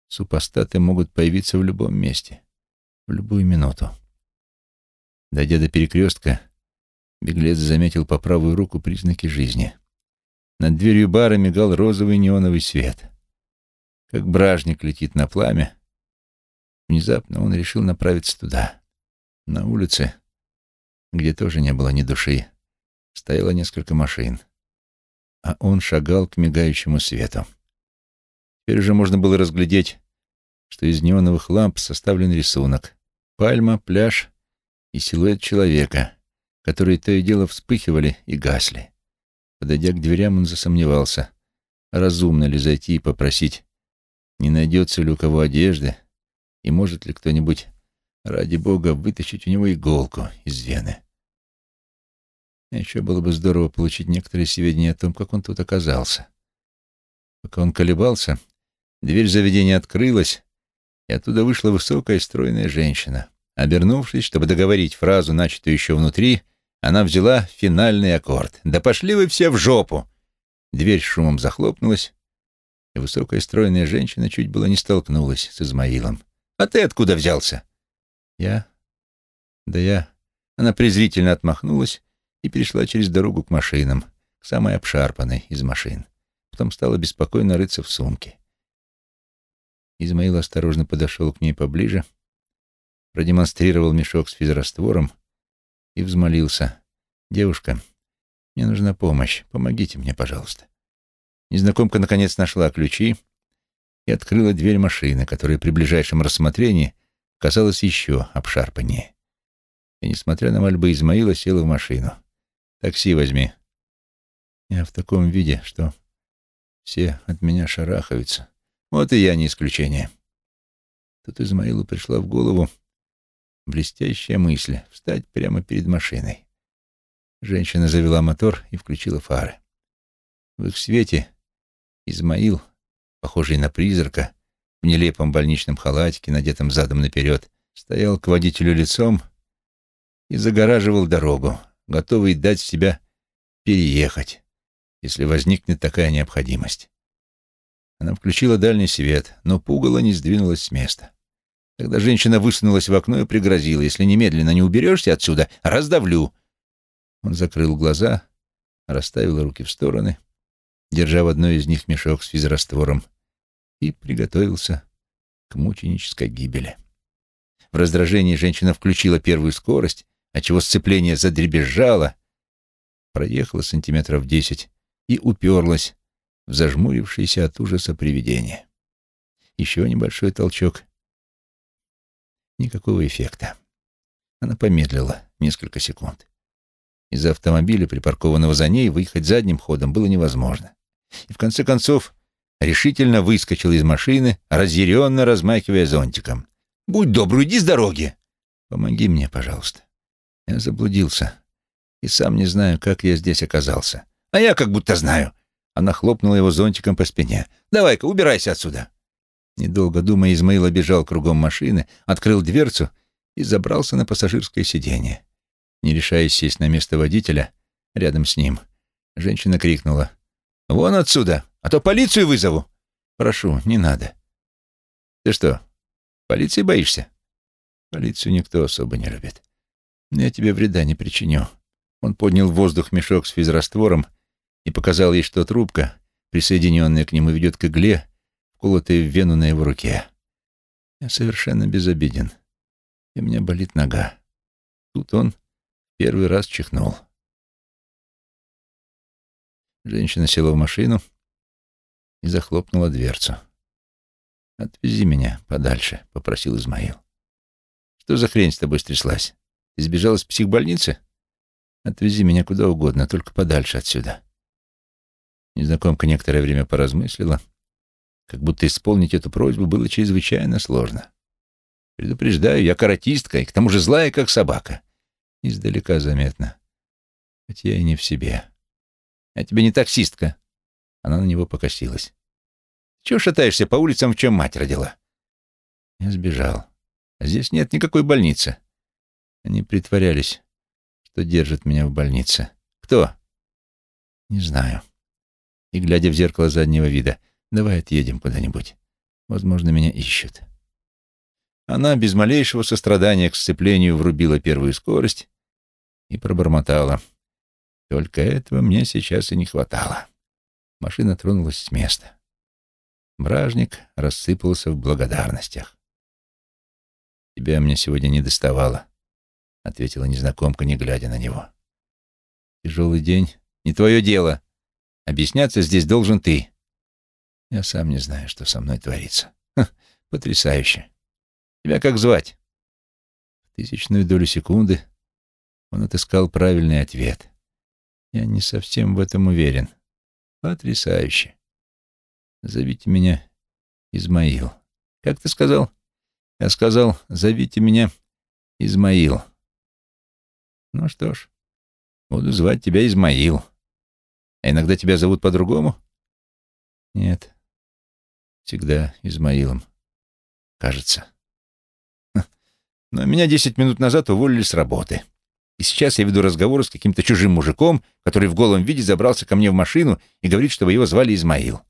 супостаты могут появиться в любом месте, в любую минуту. Дойдя до перекрестка, беглец заметил по правую руку признаки жизни. Над дверью бара мигал розовый неоновый свет. Как бражник летит на пламя, внезапно он решил направиться туда. На улице, где тоже не было ни души, стояло несколько машин а он шагал к мигающему свету. Теперь уже можно было разглядеть, что из неоновых ламп составлен рисунок. Пальма, пляж и силуэт человека, которые то и дело вспыхивали и гасли. Подойдя к дверям, он засомневался, разумно ли зайти и попросить, не найдется ли у кого одежды, и может ли кто-нибудь, ради бога, вытащить у него иголку из вены. Еще было бы здорово получить некоторые сведения о том, как он тут оказался. Пока он колебался, дверь заведения открылась, и оттуда вышла высокая стройная женщина. Обернувшись, чтобы договорить фразу, начатую еще внутри, она взяла финальный аккорд. «Да пошли вы все в жопу!» Дверь шумом захлопнулась, и высокая стройная женщина чуть было не столкнулась с Измаилом. «А ты откуда взялся?» «Я? Да я...» Она презрительно отмахнулась и перешла через дорогу к машинам, к самой обшарпанной из машин. Потом стала беспокойно рыться в сумке. Измаил осторожно подошел к ней поближе, продемонстрировал мешок с физраствором и взмолился. «Девушка, мне нужна помощь. Помогите мне, пожалуйста». Незнакомка наконец нашла ключи и открыла дверь машины, которая при ближайшем рассмотрении казалась еще обшарпаннее. И, несмотря на мольбы Измаила, села в машину. Такси возьми. Я в таком виде, что все от меня шарахаются. Вот и я не исключение. Тут Измаилу пришла в голову блестящая мысль — встать прямо перед машиной. Женщина завела мотор и включила фары. В их свете Измаил, похожий на призрака, в нелепом больничном халатике, надетом задом наперед, стоял к водителю лицом и загораживал дорогу, готовый дать себя переехать, если возникнет такая необходимость. Она включила дальний свет, но пугало не сдвинулась с места. Тогда женщина высунулась в окно и пригрозила, если немедленно не уберешься отсюда, раздавлю. Он закрыл глаза, расставил руки в стороны, держа в одной из них мешок с физраствором, и приготовился к мученической гибели. В раздражении женщина включила первую скорость отчего сцепление задребезжало, проехала сантиметров десять и уперлась в зажмурившееся от ужаса привидение. Еще небольшой толчок. Никакого эффекта. Она помедлила несколько секунд. Из автомобиля, припаркованного за ней, выехать задним ходом было невозможно. И в конце концов решительно выскочил из машины, разъяренно размахивая зонтиком. «Будь добр, иди с дороги!» «Помоги мне, пожалуйста». Я заблудился. И сам не знаю, как я здесь оказался. А я как будто знаю. Она хлопнула его зонтиком по спине. «Давай-ка, убирайся отсюда!» Недолго думая, Измаил обежал кругом машины, открыл дверцу и забрался на пассажирское сиденье. Не решаясь сесть на место водителя, рядом с ним, женщина крикнула. «Вон отсюда, а то полицию вызову!» «Прошу, не надо». «Ты что, полиции боишься?» «Полицию никто особо не любит. Я тебе вреда не причиню. Он поднял в воздух мешок с физраствором и показал ей, что трубка, присоединенная к нему, ведет к игле, вколотой в вену на его руке. Я совершенно безобиден. и у меня болит нога. Тут он первый раз чихнул. Женщина села в машину и захлопнула дверцу. «Отвези меня подальше», — попросил Измаил. «Что за хрень с тобой стряслась? Ты сбежала из психбольницы? Отвези меня куда угодно, только подальше отсюда». Незнакомка некоторое время поразмыслила, как будто исполнить эту просьбу было чрезвычайно сложно. «Предупреждаю, я каратистка, и к тому же злая, как собака. Издалека заметно. Хотя я и не в себе. А тебе не таксистка». Она на него покосилась. Чего шатаешься по улицам, в чем мать родила?» Я сбежал. А здесь нет никакой больницы. Они притворялись, что держат меня в больнице. Кто? Не знаю. И, глядя в зеркало заднего вида, давай отъедем куда-нибудь. Возможно, меня ищут. Она без малейшего сострадания к сцеплению врубила первую скорость и пробормотала. Только этого мне сейчас и не хватало. Машина тронулась с места. Бражник рассыпался в благодарностях. «Тебя мне сегодня не доставало», — ответила незнакомка, не глядя на него. «Тяжелый день. Не твое дело. Объясняться здесь должен ты. Я сам не знаю, что со мной творится. Ха, потрясающе. Тебя как звать?» В тысячную долю секунды он отыскал правильный ответ. Я не совсем в этом уверен. Потрясающе. Зовите меня Измаил. Как ты сказал? Я сказал, зовите меня Измаил. Ну что ж, буду звать тебя Измаил. А иногда тебя зовут по-другому? Нет, всегда Измаилом, кажется. Но меня десять минут назад уволили с работы. И сейчас я веду разговор с каким-то чужим мужиком, который в голом виде забрался ко мне в машину и говорит, чтобы его звали Измаил.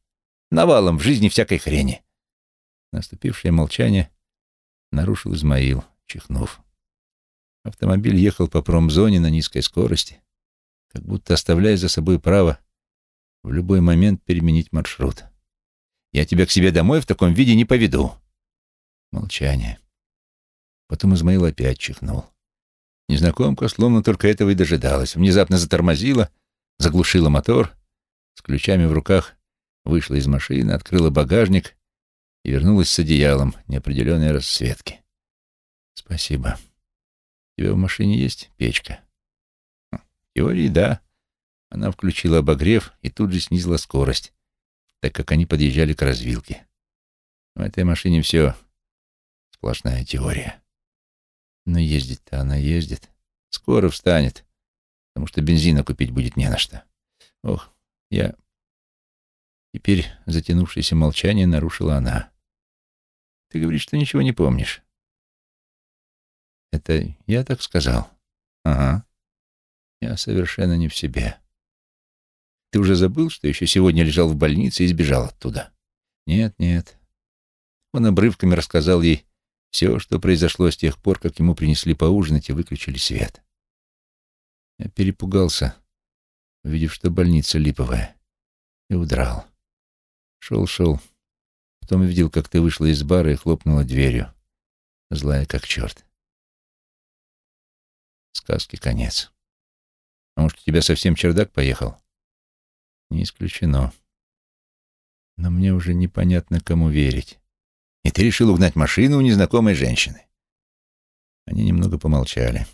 Навалом в жизни всякой хрени. Наступившее молчание нарушил Измаил, чихнув. Автомобиль ехал по промзоне на низкой скорости, как будто оставляя за собой право в любой момент переменить маршрут. «Я тебя к себе домой в таком виде не поведу». Молчание. Потом Измаил опять чихнул. Незнакомка словно только этого и дожидалась. Внезапно затормозила, заглушила мотор, с ключами в руках вышла из машины, открыла багажник и вернулась с одеялом неопределенной расцветки. «Спасибо. Тебя в машине есть печка?» «Хм, «В теории, да». Она включила обогрев и тут же снизила скорость, так как они подъезжали к развилке. В этой машине все сплошная теория. Но ездить-то она ездит. Скоро встанет, потому что бензина купить будет не на что. Ох, я Теперь затянувшееся молчание нарушила она. «Ты говоришь, что ничего не помнишь». «Это я так сказал?» «Ага. Я совершенно не в себе. Ты уже забыл, что еще сегодня лежал в больнице и сбежал оттуда?» «Нет, нет». Он обрывками рассказал ей все, что произошло с тех пор, как ему принесли поужинать и выключили свет. Я перепугался, увидев, что больница липовая, и удрал. Шел-шел. Потом увидел, как ты вышла из бара и хлопнула дверью. Злая как черт. Сказки конец. А может, у тебя совсем чердак поехал? Не исключено. Но мне уже непонятно, кому верить. И ты решил угнать машину у незнакомой женщины. Они немного помолчали.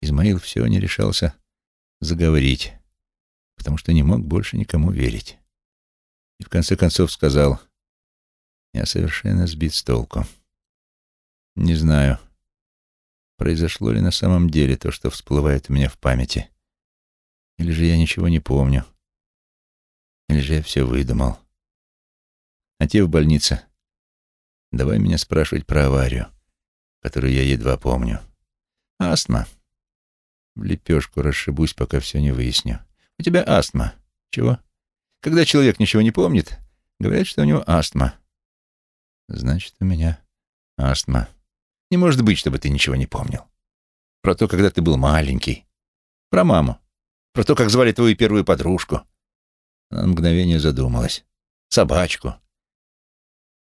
Измаил все не решался заговорить, потому что не мог больше никому верить и в конце концов сказал, «Я совершенно сбит с толку. Не знаю, произошло ли на самом деле то, что всплывает у меня в памяти, или же я ничего не помню, или же я все выдумал. А те в больнице, давай меня спрашивать про аварию, которую я едва помню. Астма. В лепешку расшибусь, пока все не выясню. У тебя астма. Чего? Когда человек ничего не помнит, говорят, что у него астма. Значит, у меня астма. Не может быть, чтобы ты ничего не помнил. Про то, когда ты был маленький. Про маму. Про то, как звали твою первую подружку. Она на мгновение задумалась. Собачку.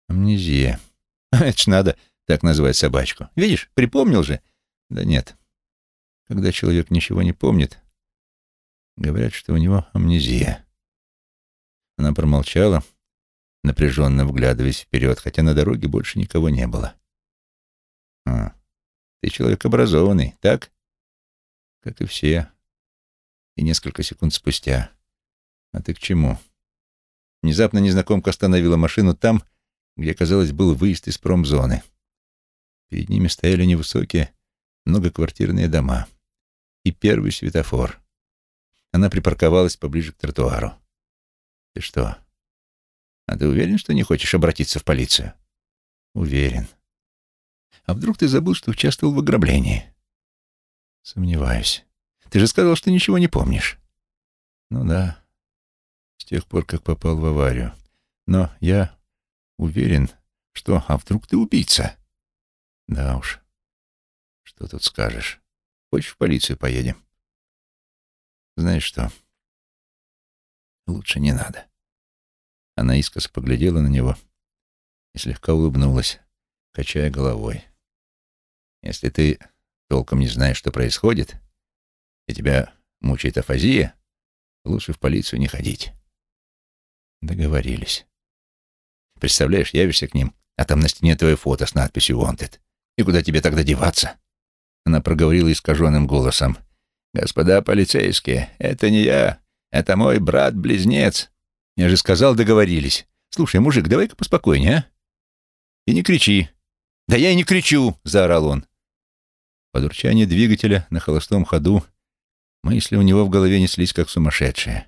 Амнезия. Это ж надо так называть собачку. Видишь, припомнил же? Да нет. Когда человек ничего не помнит, говорят, что у него амнезия. Она промолчала, напряженно вглядываясь вперед, хотя на дороге больше никого не было. «А, ты человек образованный, так?» «Как и все». И несколько секунд спустя. «А ты к чему?» Внезапно незнакомка остановила машину там, где, казалось, был выезд из промзоны. Перед ними стояли невысокие многоквартирные дома и первый светофор. Она припарковалась поближе к тротуару. «Ты что, а ты уверен, что не хочешь обратиться в полицию? Уверен. А вдруг ты забыл, что участвовал в ограблении? Сомневаюсь. Ты же сказал, что ничего не помнишь. Ну да, с тех пор, как попал в аварию. Но я уверен, что... А вдруг ты убийца? Да уж. Что тут скажешь? Хочешь, в полицию поедем? Знаешь что? Лучше не надо. Она искоса поглядела на него и слегка улыбнулась, качая головой. «Если ты толком не знаешь, что происходит, и тебя мучает афазия, лучше в полицию не ходить». Договорились. Представляешь, явишься к ним, а там на стене твое фото с надписью «Wanted». И куда тебе тогда деваться?» Она проговорила искаженным голосом. «Господа полицейские, это не я, это мой брат-близнец. Я же сказал, договорились. Слушай, мужик, давай-ка поспокойнее, а? И не кричи. Да я и не кричу, заорал он. Под урчание двигателя на холостом ходу мысли у него в голове неслись, как сумасшедшие.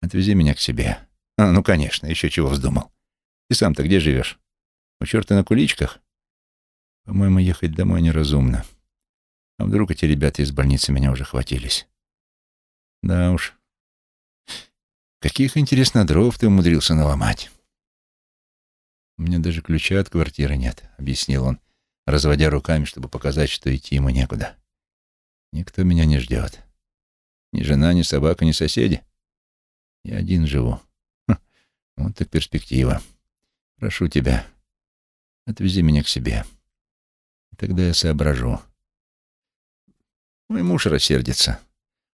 Отвези меня к себе. А, ну, конечно, еще чего вздумал. Ты сам-то где живешь? У черта на куличках? По-моему, ехать домой неразумно. А вдруг эти ребята из больницы меня уже хватились? Да уж, Каких, интересно, дров ты умудрился наломать? У меня даже ключа от квартиры нет, объяснил он, разводя руками, чтобы показать, что идти ему некуда. Никто меня не ждет. Ни жена, ни собака, ни соседи. Я один живу. Хм, вот так перспектива. Прошу тебя, отвези меня к себе. И тогда я соображу. Мой муж рассердится.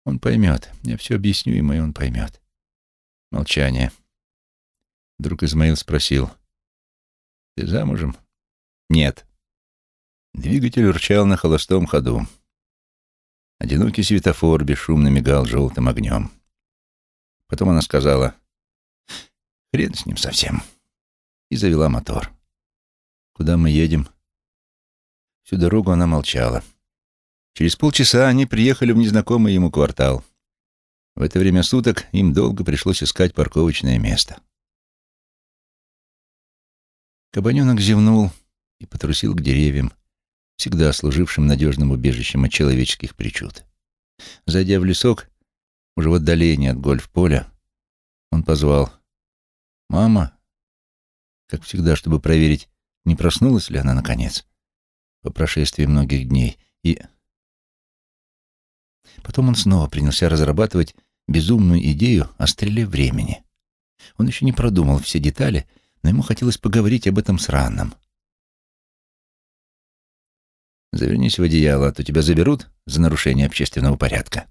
Он поймет. Я все объясню ему, и он поймет. Молчание. Вдруг Измаил спросил. «Ты замужем?» «Нет». Двигатель урчал на холостом ходу. Одинокий светофор бесшумно мигал желтым огнем. Потом она сказала «Хрен с ним совсем» и завела мотор. «Куда мы едем?» Всю дорогу она молчала. Через полчаса они приехали в незнакомый ему квартал. В это время суток им долго пришлось искать парковочное место. Кабаненок зевнул и потрусил к деревьям, всегда служившим надежным убежищем от человеческих причуд. Зайдя в лесок, уже в отдалении от гольф-поля, он позвал «Мама», как всегда, чтобы проверить, не проснулась ли она наконец, по прошествии многих дней, и... Потом он снова принялся разрабатывать безумную идею о стреле времени. Он еще не продумал все детали, но ему хотелось поговорить об этом с Ранном. «Завернись в одеяло, а то тебя заберут за нарушение общественного порядка».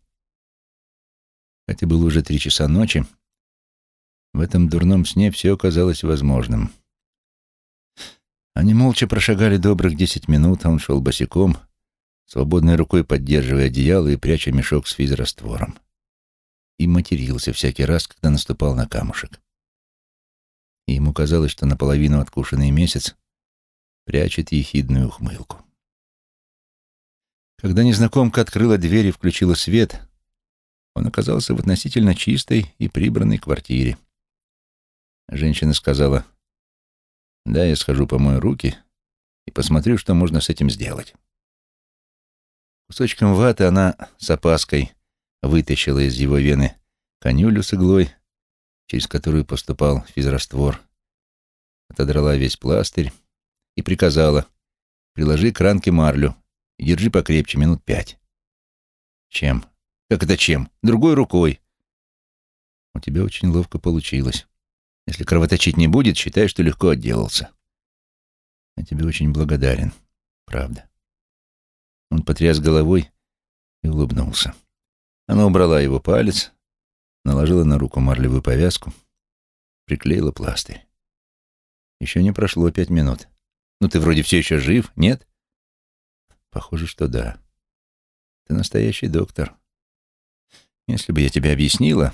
Хотя было уже три часа ночи, в этом дурном сне все оказалось возможным. Они молча прошагали добрых десять минут, а он шел босиком, свободной рукой поддерживая одеяло и пряча мешок с физраствором и матерился всякий раз, когда наступал на камушек. И ему казалось, что наполовину откушенный месяц прячет ехидную ухмылку. Когда незнакомка открыла дверь и включила свет, он оказался в относительно чистой и прибранной квартире. Женщина сказала, «Да, я схожу помою руки и посмотрю, что можно с этим сделать». Кусочком ваты она с опаской вытащила из его вены конюлю с иглой, через которую поступал физраствор, отодрала весь пластырь и приказала «Приложи к ранке марлю и держи покрепче минут пять». «Чем? Как это чем? Другой рукой». «У тебя очень ловко получилось. Если кровоточить не будет, считай, что легко отделался». Я тебе очень благодарен, правда. Он потряс головой и улыбнулся. Она убрала его палец, наложила на руку марлевую повязку, приклеила пластырь. Еще не прошло пять минут. Ну, ты вроде все еще жив, нет? Похоже, что да. Ты настоящий доктор. Если бы я тебе объяснила,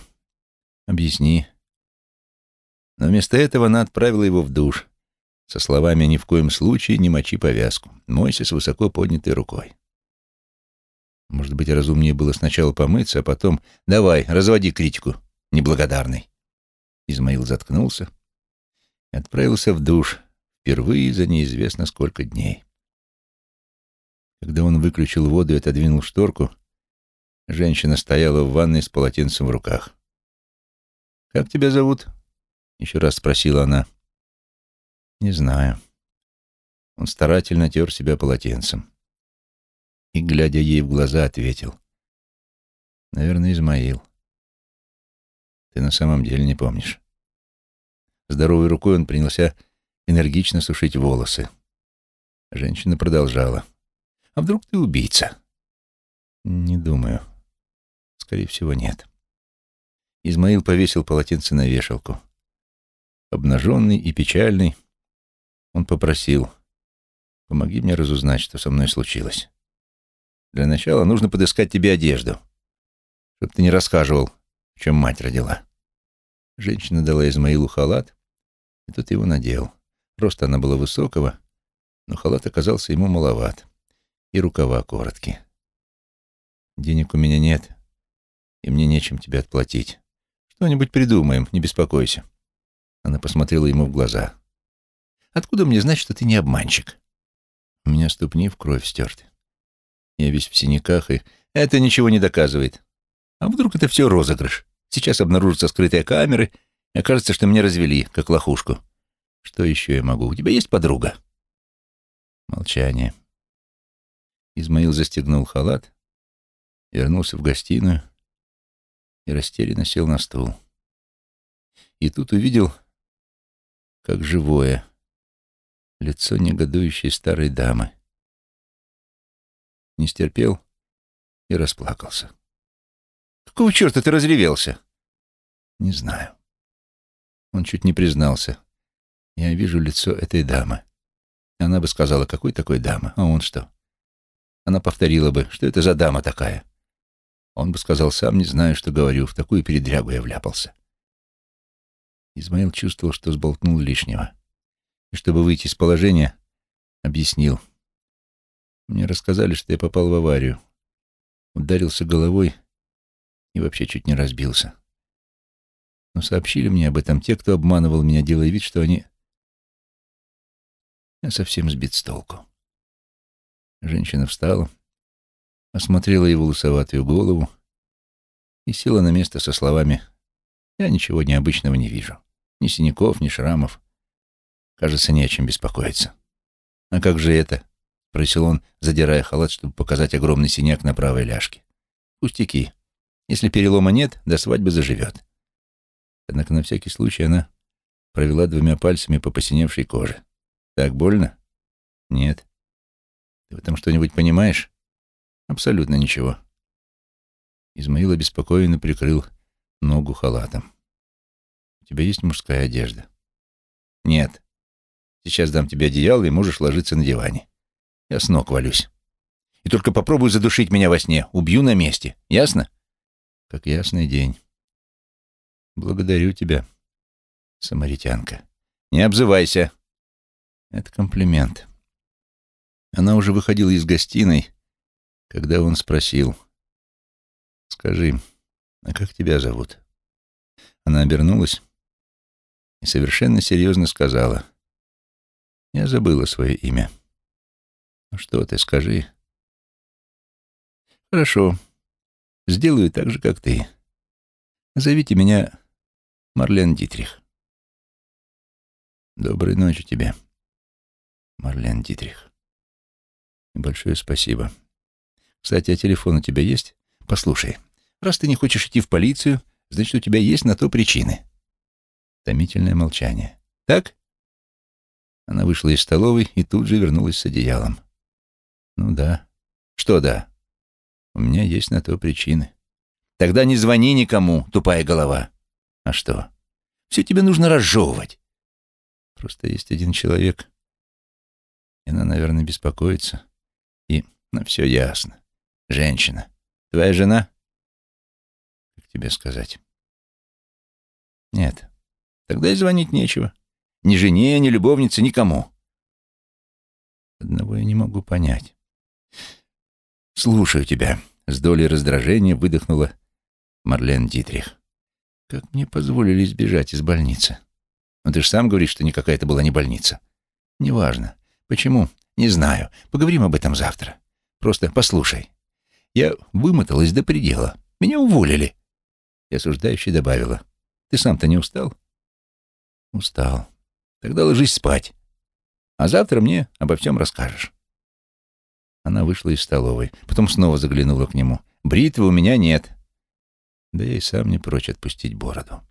объясни. Но вместо этого она отправила его в душ со словами «Ни в коем случае не мочи повязку. Мойся с высоко поднятой рукой». Может быть, разумнее было сначала помыться, а потом «Давай, разводи критику, неблагодарный». Измаил заткнулся и отправился в душ впервые за неизвестно сколько дней. Когда он выключил воду и отодвинул шторку, женщина стояла в ванной с полотенцем в руках. «Как тебя зовут?» — еще раз спросила она. «Не знаю». Он старательно тер себя полотенцем. И, глядя ей в глаза, ответил. «Наверное, Измаил. Ты на самом деле не помнишь». Здоровой рукой он принялся энергично сушить волосы. Женщина продолжала. А вдруг ты убийца? Не думаю. Скорее всего, нет. Измаил повесил полотенце на вешалку. Обнаженный и печальный, он попросил, «Помоги мне разузнать, что со мной случилось. Для начала нужно подыскать тебе одежду, чтобы ты не рассказывал, в чем мать родила». Женщина дала Измаилу халат, и тот его надел. Просто она была высокого, но халат оказался ему маловат и рукава короткие. Денег у меня нет, и мне нечем тебе отплатить. Что-нибудь придумаем, не беспокойся. Она посмотрела ему в глаза. Откуда мне знать, что ты не обманщик? У меня ступни в кровь стерты. Я весь в синяках, и это ничего не доказывает. А вдруг это все розыгрыш? Сейчас обнаружатся скрытые камеры, и окажется, что меня развели, как лохушку. Что еще я могу? У тебя есть подруга? Молчание. Измаил застегнул халат, вернулся в гостиную и растерянно сел на стул. И тут увидел, как живое, лицо негодующей старой дамы. Не стерпел и расплакался. «Какого черта ты разревелся?» «Не знаю». Он чуть не признался. «Я вижу лицо этой дамы». Она бы сказала, какой такой дама, а он что? Она повторила бы, что это за дама такая. Он бы сказал, сам не знаю, что говорю, в такую передрягу я вляпался. Измаил чувствовал, что сболтнул лишнего. И чтобы выйти из положения, объяснил. Мне рассказали, что я попал в аварию. Ударился головой и вообще чуть не разбился. Но сообщили мне об этом те, кто обманывал меня, делая вид, что они... Я совсем сбит с толку. Женщина встала, осмотрела его лысоватую голову и села на место со словами «Я ничего необычного не вижу. Ни синяков, ни шрамов. Кажется, не о чем беспокоиться». «А как же это?» — спросил он, задирая халат, чтобы показать огромный синяк на правой ляжке. «Пустяки. Если перелома нет, до свадьбы заживет». Однако на всякий случай она провела двумя пальцами по посиневшей коже. «Так больно?» «Нет». Ты в этом что-нибудь понимаешь? Абсолютно ничего. Измаил обеспокоенно прикрыл ногу халатом. У тебя есть мужская одежда? Нет. Сейчас дам тебе одеяло, и можешь ложиться на диване. Я с ног валюсь. И только попробуй задушить меня во сне. Убью на месте. Ясно? Как ясный день. Благодарю тебя, самаритянка. Не обзывайся. Это комплимент. Она уже выходила из гостиной, когда он спросил. «Скажи, а как тебя зовут?» Она обернулась и совершенно серьезно сказала. «Я забыла свое имя». «Ну что ты, скажи?» «Хорошо. Сделаю так же, как ты. Зовите меня Марлен Дитрих». «Доброй ночи тебе, Марлен Дитрих». Большое спасибо. Кстати, а телефон у тебя есть? Послушай, раз ты не хочешь идти в полицию, значит, у тебя есть на то причины. Томительное молчание. Так? Она вышла из столовой и тут же вернулась с одеялом. Ну да. Что да? У меня есть на то причины. Тогда не звони никому, тупая голова. А что? Все тебе нужно разжевывать. Просто есть один человек, и она, наверное, беспокоится. И, ну, все ясно. Женщина. Твоя жена? Как тебе сказать? Нет. Тогда и звонить нечего. Ни жене, ни любовнице, никому. Одного я не могу понять. «Слушаю тебя», — с долей раздражения выдохнула Марлен Дитрих. «Как мне позволили сбежать из больницы?» «Ну ты же сам говоришь, что никакая это была не больница». «Неважно. Почему? Не знаю. Поговорим об этом завтра. Просто послушай. Я вымоталась до предела. Меня уволили». И осуждающе добавила. «Ты сам-то не устал?» «Устал. Тогда ложись спать. А завтра мне обо всем расскажешь». Она вышла из столовой, потом снова заглянула к нему. «Бритвы у меня нет». Да я и сам не прочь отпустить бороду.